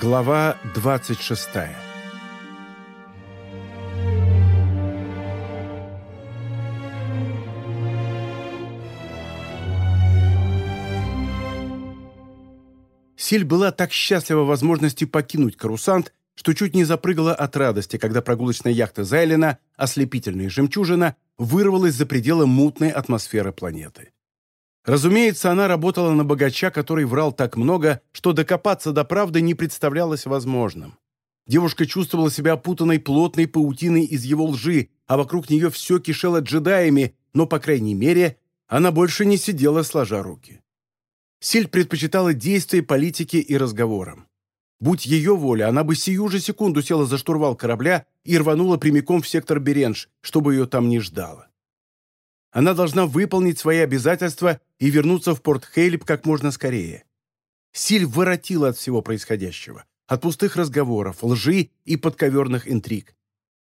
Глава 26 Силь была так счастлива возможности покинуть карусант, что чуть не запрыгала от радости, когда прогулочная яхта Зайлена, ослепительная жемчужина, вырвалась за пределы мутной атмосферы планеты. Разумеется, она работала на богача, который врал так много, что докопаться до правды не представлялось возможным. Девушка чувствовала себя опутанной плотной паутиной из его лжи, а вокруг нее все кишело джедаями, но, по крайней мере, она больше не сидела сложа руки. Силь предпочитала действия, политики и разговорам. Будь ее воля, она бы сию же секунду села за штурвал корабля и рванула прямиком в сектор Беренж, чтобы ее там не ждало. Она должна выполнить свои обязательства и вернуться в порт Хейлип как можно скорее. Силь воротила от всего происходящего, от пустых разговоров, лжи и подковерных интриг.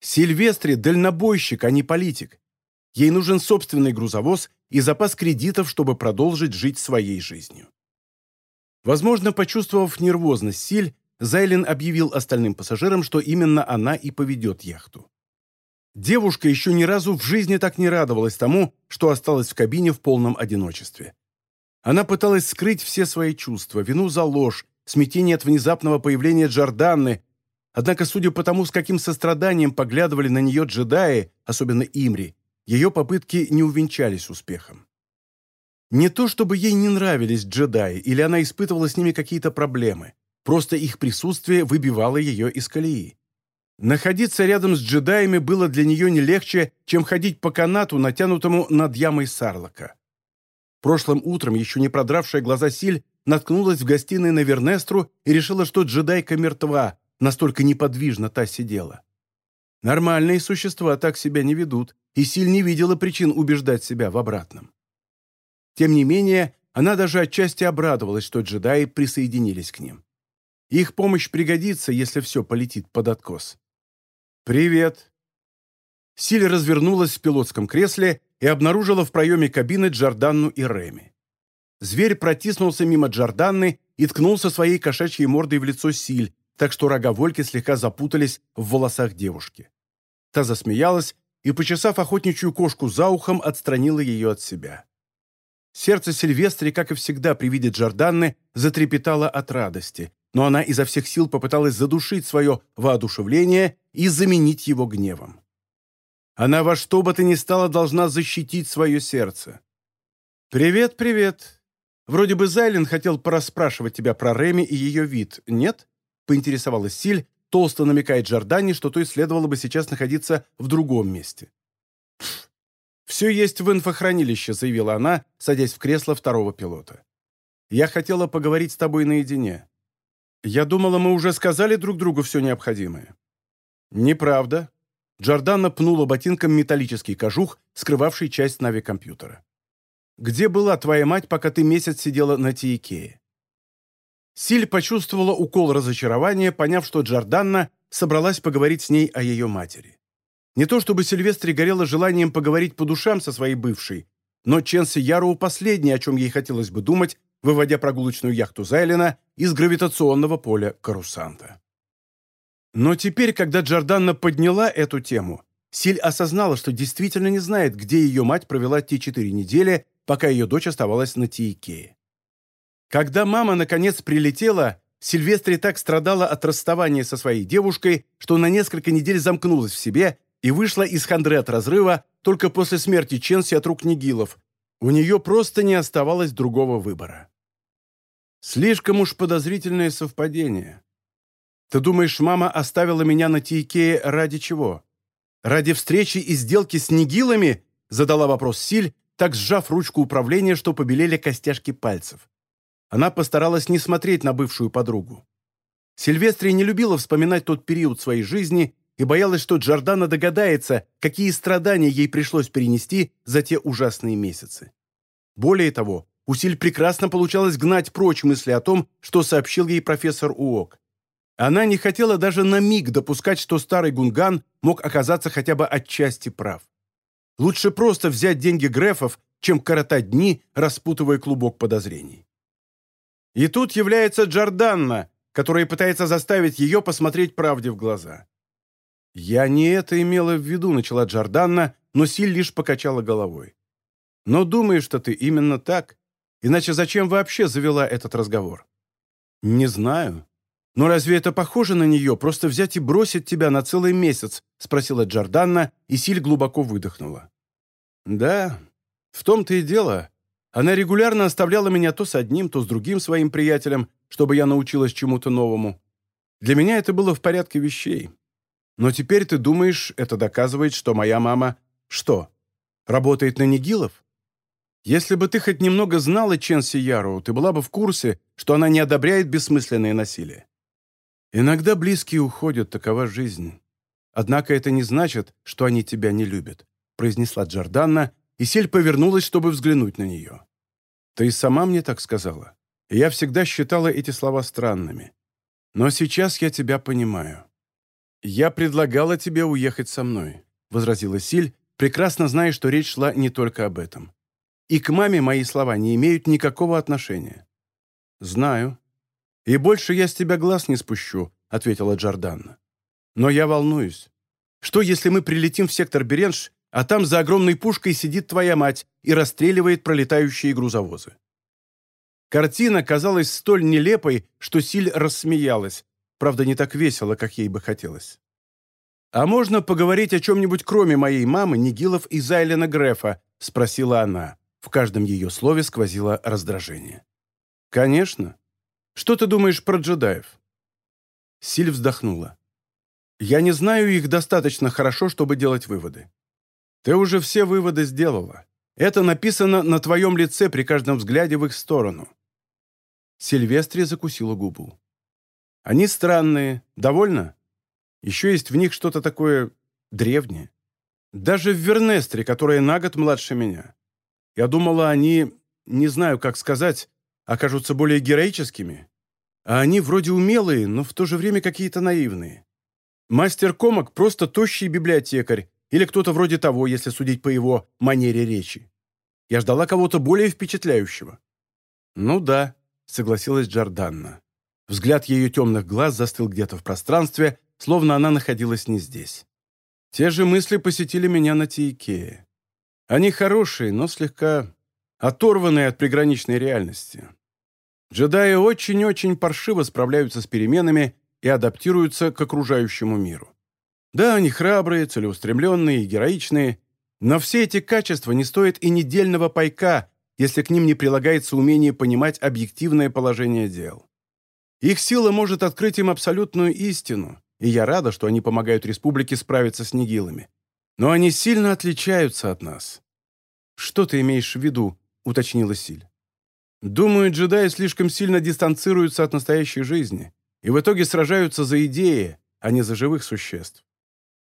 Сильвестри – дальнобойщик, а не политик. Ей нужен собственный грузовоз и запас кредитов, чтобы продолжить жить своей жизнью. Возможно, почувствовав нервозность Силь, Зайлен объявил остальным пассажирам, что именно она и поведет яхту. Девушка еще ни разу в жизни так не радовалась тому, что осталась в кабине в полном одиночестве. Она пыталась скрыть все свои чувства, вину за ложь, смятение от внезапного появления Джорданны, однако, судя по тому, с каким состраданием поглядывали на нее джедаи, особенно Имри, ее попытки не увенчались успехом. Не то чтобы ей не нравились джедаи, или она испытывала с ними какие-то проблемы, просто их присутствие выбивало ее из колеи. Находиться рядом с джедаями было для нее не легче, чем ходить по канату, натянутому над ямой Сарлока. Прошлым утром, еще не продравшая глаза Силь, наткнулась в гостиной на Вернестру и решила, что джедайка мертва, настолько неподвижно та сидела. Нормальные существа так себя не ведут, и Силь не видела причин убеждать себя в обратном. Тем не менее, она даже отчасти обрадовалась, что джедаи присоединились к ним. Их помощь пригодится, если все полетит под откос. «Привет!» Силя развернулась в пилотском кресле и обнаружила в проеме кабины Джорданну и Реми. Зверь протиснулся мимо Джорданны и ткнулся своей кошачьей мордой в лицо Силь, так что рога Вольки слегка запутались в волосах девушки. Та засмеялась и, почесав охотничью кошку за ухом, отстранила ее от себя. Сердце Сильвестри, как и всегда при виде Джорданны, затрепетало от радости, но она изо всех сил попыталась задушить свое воодушевление и заменить его гневом. Она во что бы то ни стало должна защитить свое сердце. «Привет, привет. Вроде бы Зайлен хотел порасспрашивать тебя про Реми и ее вид, нет?» — поинтересовалась Силь, толсто намекает Джордане, что той следовало бы сейчас находиться в другом месте. «Все есть в инфохранилище», — заявила она, садясь в кресло второго пилота. «Я хотела поговорить с тобой наедине. Я думала, мы уже сказали друг другу все необходимое». «Неправда». Джордана пнула ботинком металлический кожух, скрывавший часть нави-компьютера. «Где была твоя мать, пока ты месяц сидела на Тиекее?» Силь почувствовала укол разочарования, поняв, что Джорданна собралась поговорить с ней о ее матери. Не то чтобы Сильвестре горело желанием поговорить по душам со своей бывшей, но Ченси Яроу последнее, о чем ей хотелось бы думать, выводя прогулочную яхту Зайлена из гравитационного поля Карусанта. Но теперь, когда Джорданна подняла эту тему, Силь осознала, что действительно не знает, где ее мать провела те четыре недели, пока ее дочь оставалась на Тиикее. Когда мама, наконец, прилетела, Сильвестри так страдала от расставания со своей девушкой, что на несколько недель замкнулась в себе и вышла из хандры от разрыва только после смерти Ченси от рук Нигилов. У нее просто не оставалось другого выбора. Слишком уж подозрительное совпадение. Ты думаешь, мама оставила меня на Тейкее ради чего? Ради встречи и сделки с Нигилами? Задала вопрос Силь, так сжав ручку управления, что побелели костяшки пальцев. Она постаралась не смотреть на бывшую подругу. Сильвестрия не любила вспоминать тот период своей жизни и боялась, что Джордана догадается, какие страдания ей пришлось перенести за те ужасные месяцы. Более того, у Силь прекрасно получалось гнать прочь мысли о том, что сообщил ей профессор Уок. Она не хотела даже на миг допускать, что старый Гунган мог оказаться хотя бы отчасти прав. Лучше просто взять деньги Грефов, чем коротать дни, распутывая клубок подозрений. И тут является Джорданна, которое пытается заставить ее посмотреть правде в глаза. «Я не это имела в виду», — начала Джорданна, но Силь лишь покачала головой. «Но думаешь-то ты именно так? Иначе зачем вообще завела этот разговор?» «Не знаю. Но разве это похоже на нее, просто взять и бросить тебя на целый месяц?» — спросила Джорданна, и Силь глубоко выдохнула. «Да, в том-то и дело. Она регулярно оставляла меня то с одним, то с другим своим приятелем, чтобы я научилась чему-то новому. Для меня это было в порядке вещей. Но теперь ты думаешь, это доказывает, что моя мама... Что? Работает на Нигилов? Если бы ты хоть немного знала Чен Сияру, ты была бы в курсе, что она не одобряет бессмысленное насилие. Иногда близкие уходят, такова жизнь. Однако это не значит, что они тебя не любят», произнесла Джорданна, и Сель повернулась, чтобы взглянуть на нее. «Ты и сама мне так сказала я всегда считала эти слова странными. Но сейчас я тебя понимаю. «Я предлагала тебе уехать со мной», — возразила Силь, прекрасно зная, что речь шла не только об этом. «И к маме мои слова не имеют никакого отношения». «Знаю. И больше я с тебя глаз не спущу», — ответила Джорданна. «Но я волнуюсь. Что, если мы прилетим в сектор Беренш, а там за огромной пушкой сидит твоя мать и расстреливает пролетающие грузовозы? Картина казалась столь нелепой, что Силь рассмеялась, правда, не так весело, как ей бы хотелось. «А можно поговорить о чем-нибудь, кроме моей мамы, Нигилов и Зайлена Грефа?» — спросила она. В каждом ее слове сквозило раздражение. «Конечно. Что ты думаешь про джедаев?» Силь вздохнула. «Я не знаю их достаточно хорошо, чтобы делать выводы. Ты уже все выводы сделала. Это написано на твоем лице при каждом взгляде в их сторону. Сильвестри закусила губу. «Они странные. Довольно? Еще есть в них что-то такое древнее. Даже в Вернестре, которая на год младше меня. Я думала, они, не знаю, как сказать, окажутся более героическими. А они вроде умелые, но в то же время какие-то наивные. Мастер Комок просто тощий библиотекарь, или кто-то вроде того, если судить по его манере речи. Я ждала кого-то более впечатляющего. Ну да, — согласилась Джорданна. Взгляд ее темных глаз застыл где-то в пространстве, словно она находилась не здесь. Те же мысли посетили меня на Тиикее. Они хорошие, но слегка оторванные от приграничной реальности. Джедаи очень-очень паршиво справляются с переменами и адаптируются к окружающему миру. Да, они храбрые, целеустремленные и героичные, но все эти качества не стоят и недельного пайка если к ним не прилагается умение понимать объективное положение дел. Их сила может открыть им абсолютную истину, и я рада, что они помогают республике справиться с нигилами. Но они сильно отличаются от нас. «Что ты имеешь в виду?» — уточнила Силь. «Думаю, джедаи слишком сильно дистанцируются от настоящей жизни и в итоге сражаются за идеи, а не за живых существ.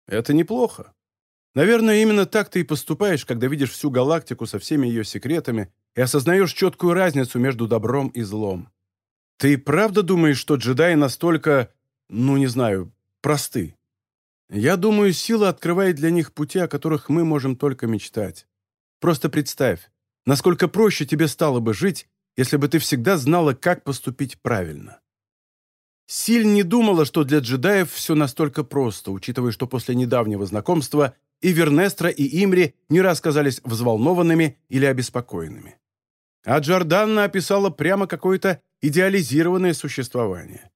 Это неплохо. Наверное, именно так ты и поступаешь, когда видишь всю галактику со всеми ее секретами и осознаешь четкую разницу между добром и злом. Ты правда думаешь, что джедаи настолько, ну не знаю, просты? Я думаю, сила открывает для них пути, о которых мы можем только мечтать. Просто представь, насколько проще тебе стало бы жить, если бы ты всегда знала, как поступить правильно. Силь не думала, что для джедаев все настолько просто, учитывая, что после недавнего знакомства и Вернестра, и Имри не раз казались взволнованными или обеспокоенными. А Джорданна описала прямо какое-то идеализированное существование.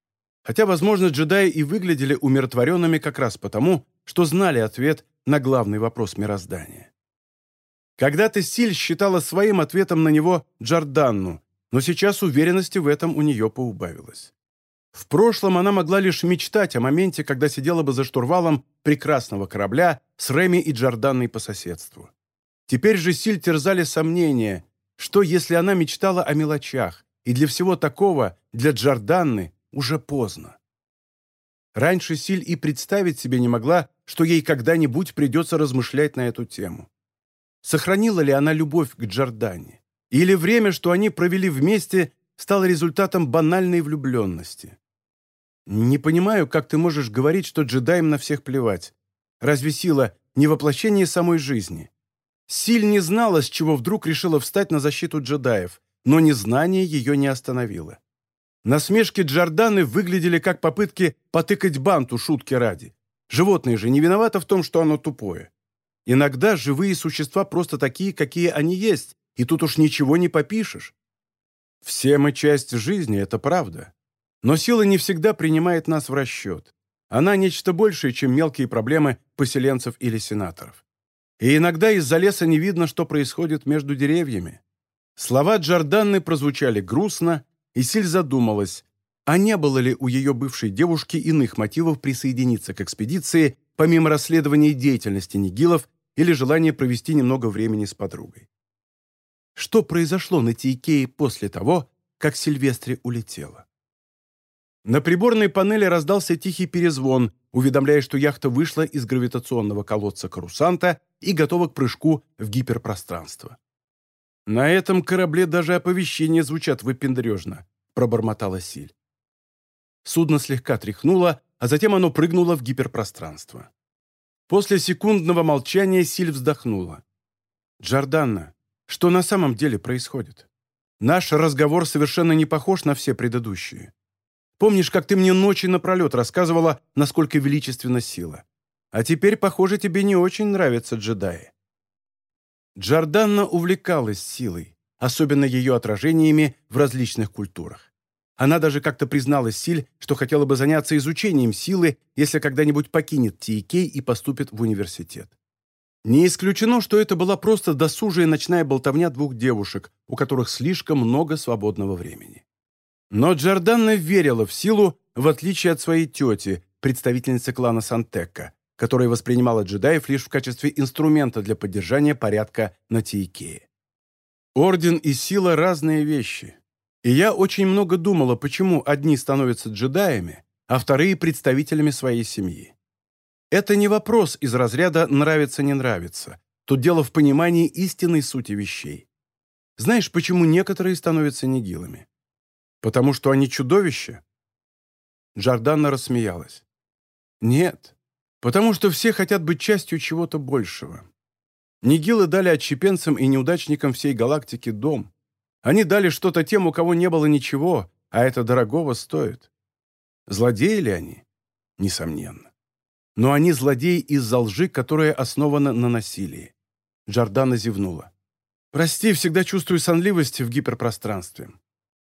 Хотя, возможно, джедаи и выглядели умиротворенными как раз потому, что знали ответ на главный вопрос мироздания. Когда-то Силь считала своим ответом на него Джорданну, но сейчас уверенности в этом у нее поубавилось. В прошлом она могла лишь мечтать о моменте, когда сидела бы за штурвалом прекрасного корабля с Реми и Джорданной по соседству. Теперь же Силь терзали сомнения, что если она мечтала о мелочах, и для всего такого, для Джорданны, уже поздно. Раньше Силь и представить себе не могла, что ей когда-нибудь придется размышлять на эту тему. Сохранила ли она любовь к Джордане? Или время, что они провели вместе, стало результатом банальной влюбленности? «Не понимаю, как ты можешь говорить, что джедаям на всех плевать. Разве сила не воплощение самой жизни?» Силь не знала, с чего вдруг решила встать на защиту джедаев, но незнание ее не остановило. Насмешки Джорданы выглядели как попытки потыкать банту шутки ради. Животное же не виновато в том, что оно тупое. Иногда живые существа просто такие, какие они есть, и тут уж ничего не попишешь. Все мы часть жизни, это правда. Но сила не всегда принимает нас в расчет. Она нечто большее, чем мелкие проблемы поселенцев или сенаторов. И иногда из-за леса не видно, что происходит между деревьями. Слова Джорданны прозвучали грустно, и Силь задумалась, а не было ли у ее бывшей девушки иных мотивов присоединиться к экспедиции, помимо расследования деятельности Нигилов или желания провести немного времени с подругой. Что произошло на Тейкее после того, как Сильвестре улетела? На приборной панели раздался тихий перезвон, уведомляя, что яхта вышла из гравитационного колодца Карусанта и готова к прыжку в гиперпространство. «На этом корабле даже оповещения звучат выпендрежно», — пробормотала Силь. Судно слегка тряхнуло, а затем оно прыгнуло в гиперпространство. После секундного молчания Силь вздохнула. «Джорданна, что на самом деле происходит? Наш разговор совершенно не похож на все предыдущие. Помнишь, как ты мне ночи напролет рассказывала, насколько величественна сила? А теперь, похоже, тебе не очень нравятся джедаи». Джорданна увлекалась силой, особенно ее отражениями в различных культурах. Она даже как-то призналась Силь, что хотела бы заняться изучением силы, если когда-нибудь покинет Тиекей и поступит в университет. Не исключено, что это была просто досужая ночная болтовня двух девушек, у которых слишком много свободного времени. Но Джорданна верила в силу, в отличие от своей тети, представительницы клана Сантекка, которая воспринимала джедаев лишь в качестве инструмента для поддержания порядка на Тиекее. Орден и сила – разные вещи. И я очень много думала, почему одни становятся джедаями, а вторые – представителями своей семьи. Это не вопрос из разряда «нравится-не нравится». Тут дело в понимании истинной сути вещей. Знаешь, почему некоторые становятся нигилами? Потому что они чудовища? Джордана рассмеялась. Нет, потому что все хотят быть частью чего-то большего. Нигилы дали отщепенцам и неудачникам всей галактики дом. Они дали что-то тем, у кого не было ничего, а это дорогого стоит. Злодеи ли они? Несомненно. Но они злодеи из-за лжи, которая основана на насилии. Джордана зевнула. «Прости, всегда чувствую сонливость в гиперпространстве.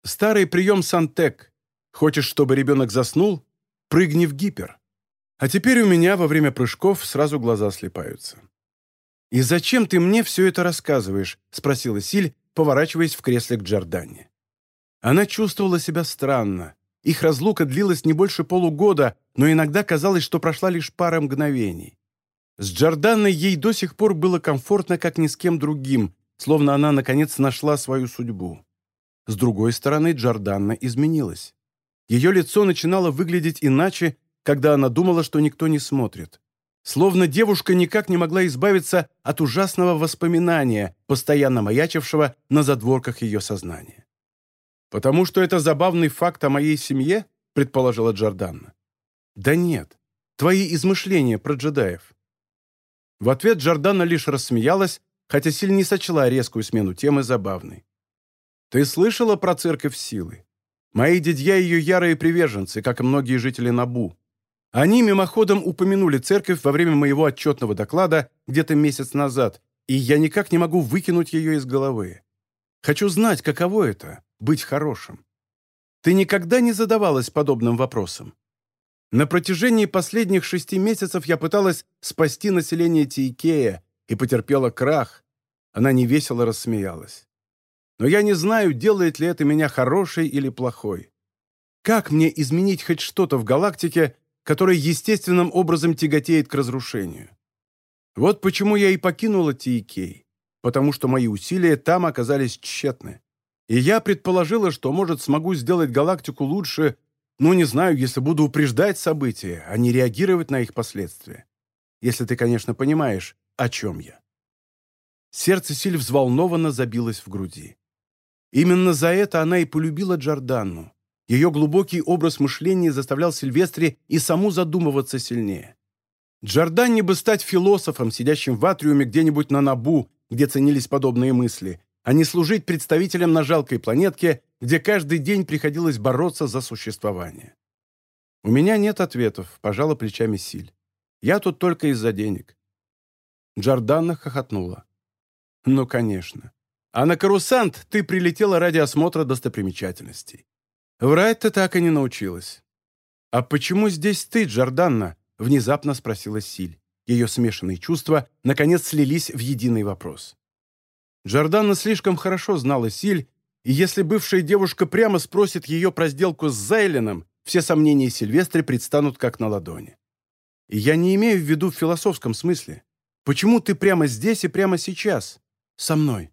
Старый прием Сантек. Хочешь, чтобы ребенок заснул? Прыгни в гипер. А теперь у меня во время прыжков сразу глаза слепаются». «И зачем ты мне все это рассказываешь?» – спросила Силь, поворачиваясь в кресле к Джордане. Она чувствовала себя странно. Их разлука длилась не больше полугода, но иногда казалось, что прошла лишь пара мгновений. С Джорданной ей до сих пор было комфортно, как ни с кем другим, словно она, наконец, нашла свою судьбу. С другой стороны, Джорданна изменилась. Ее лицо начинало выглядеть иначе, когда она думала, что никто не смотрит. Словно девушка никак не могла избавиться от ужасного воспоминания, постоянно маячившего на задворках ее сознания. «Потому что это забавный факт о моей семье?» – предположила Джорданна. «Да нет. Твои измышления про джедаев». В ответ Джордана лишь рассмеялась, хотя Силь не сочла резкую смену темы забавной. «Ты слышала про церковь силы? Мои дядья ее ярые приверженцы, как и многие жители Набу. Они мимоходом упомянули церковь во время моего отчетного доклада где-то месяц назад, и я никак не могу выкинуть ее из головы. Хочу знать, каково это — быть хорошим. Ты никогда не задавалась подобным вопросом? На протяжении последних шести месяцев я пыталась спасти население Тиикея и потерпела крах. Она невесело рассмеялась. Но я не знаю, делает ли это меня хорошей или плохой. Как мне изменить хоть что-то в галактике, который естественным образом тяготеет к разрушению. Вот почему я и покинула Тиикей, потому что мои усилия там оказались тщетны. И я предположила, что, может, смогу сделать галактику лучше, ну, не знаю, если буду упреждать события, а не реагировать на их последствия. Если ты, конечно, понимаешь, о чем я. Сердце Силь взволнованно забилось в груди. Именно за это она и полюбила Джорданну. Ее глубокий образ мышления заставлял Сильвестре и саму задумываться сильнее. Джорданни бы стать философом, сидящим в атриуме где-нибудь на Набу, где ценились подобные мысли, а не служить представителем на жалкой планетке, где каждый день приходилось бороться за существование. «У меня нет ответов», — пожала плечами Силь. «Я тут только из-за денег». Джорданна хохотнула. «Ну, конечно. А на Карусант ты прилетела ради осмотра достопримечательностей. Врать ты так и не научилась». «А почему здесь ты, Джорданна?» — внезапно спросила Силь. Ее смешанные чувства, наконец, слились в единый вопрос. Джорданна слишком хорошо знала Силь, и если бывшая девушка прямо спросит ее про сделку с Зайленом, все сомнения Сильвестры предстанут как на ладони. И я не имею в виду в философском смысле. Почему ты прямо здесь и прямо сейчас? Со мной.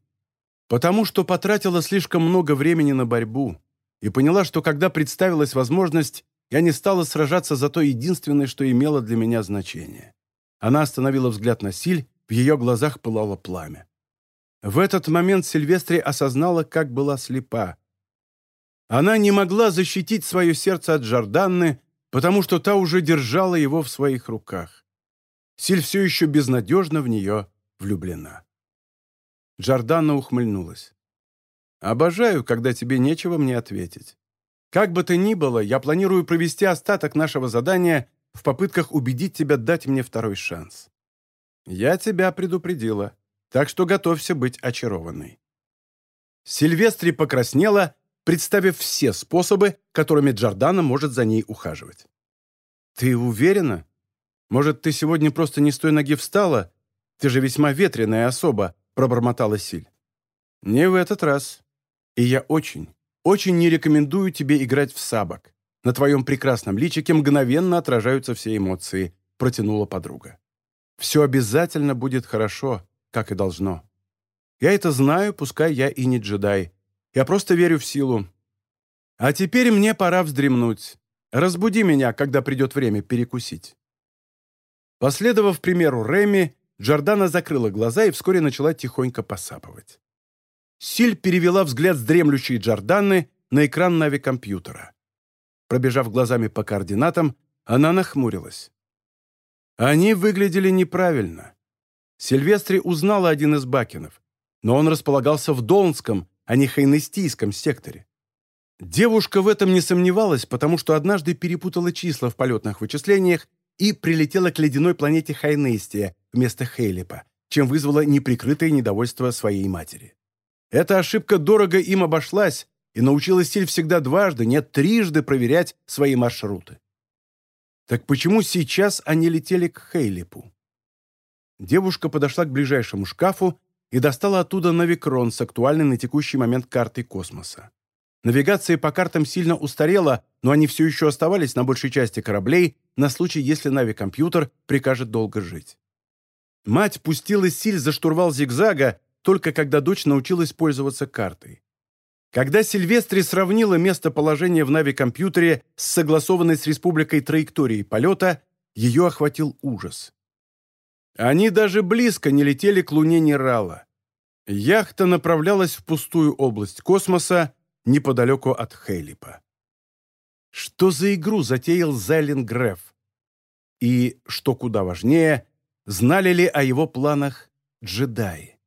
Потому что потратила слишком много времени на борьбу и поняла, что когда представилась возможность, я не стала сражаться за то единственное, что имело для меня значение. Она остановила взгляд на Силь, в ее глазах пылало пламя. В этот момент Сильвестри осознала, как была слепа. Она не могла защитить свое сердце от Джорданны, потому что та уже держала его в своих руках. Силь все еще безнадежно в нее влюблена. Джорданна ухмыльнулась. «Обожаю, когда тебе нечего мне ответить. Как бы то ни было, я планирую провести остаток нашего задания в попытках убедить тебя дать мне второй шанс. Я тебя предупредила так что готовься быть очарованной». Сильвестри покраснела, представив все способы, которыми Джордана может за ней ухаживать. «Ты уверена? Может, ты сегодня просто не с той ноги встала? Ты же весьма ветреная особа», — пробормотала Силь. «Не в этот раз. И я очень, очень не рекомендую тебе играть в сабок. На твоем прекрасном личике мгновенно отражаются все эмоции», — протянула подруга. «Все обязательно будет хорошо как и должно. Я это знаю, пускай я и не джедай. Я просто верю в силу. А теперь мне пора вздремнуть. Разбуди меня, когда придет время перекусить». Последовав примеру Реми, Джордана закрыла глаза и вскоре начала тихонько посапывать. Силь перевела взгляд с дремлющей Джорданы на экран нави-компьютера. Пробежав глазами по координатам, она нахмурилась. Они выглядели неправильно. Сильвестри узнала один из бакенов, но он располагался в Долнском, а не Хайнестийском секторе. Девушка в этом не сомневалась, потому что однажды перепутала числа в полетных вычислениях и прилетела к ледяной планете Хайнестия вместо Хейлипа, чем вызвала неприкрытое недовольство своей матери. Эта ошибка дорого им обошлась, и научила Силь всегда дважды, нет, трижды проверять свои маршруты. Так почему сейчас они летели к Хейлипу? Девушка подошла к ближайшему шкафу и достала оттуда навикрон с актуальной на текущий момент картой космоса. Навигация по картам сильно устарела, но они все еще оставались на большей части кораблей на случай, если навикомпьютер прикажет долго жить. Мать пустила Силь за штурвал зигзага, только когда дочь научилась пользоваться картой. Когда Сильвестри сравнила местоположение в навикомпьютере с согласованной с республикой траекторией полета, ее охватил ужас. Они даже близко не летели к Луне Нерала. Яхта направлялась в пустую область космоса неподалеку от Хейлипа. Что за игру затеял Зайлен Греф? И, что куда важнее, знали ли о его планах джедаи?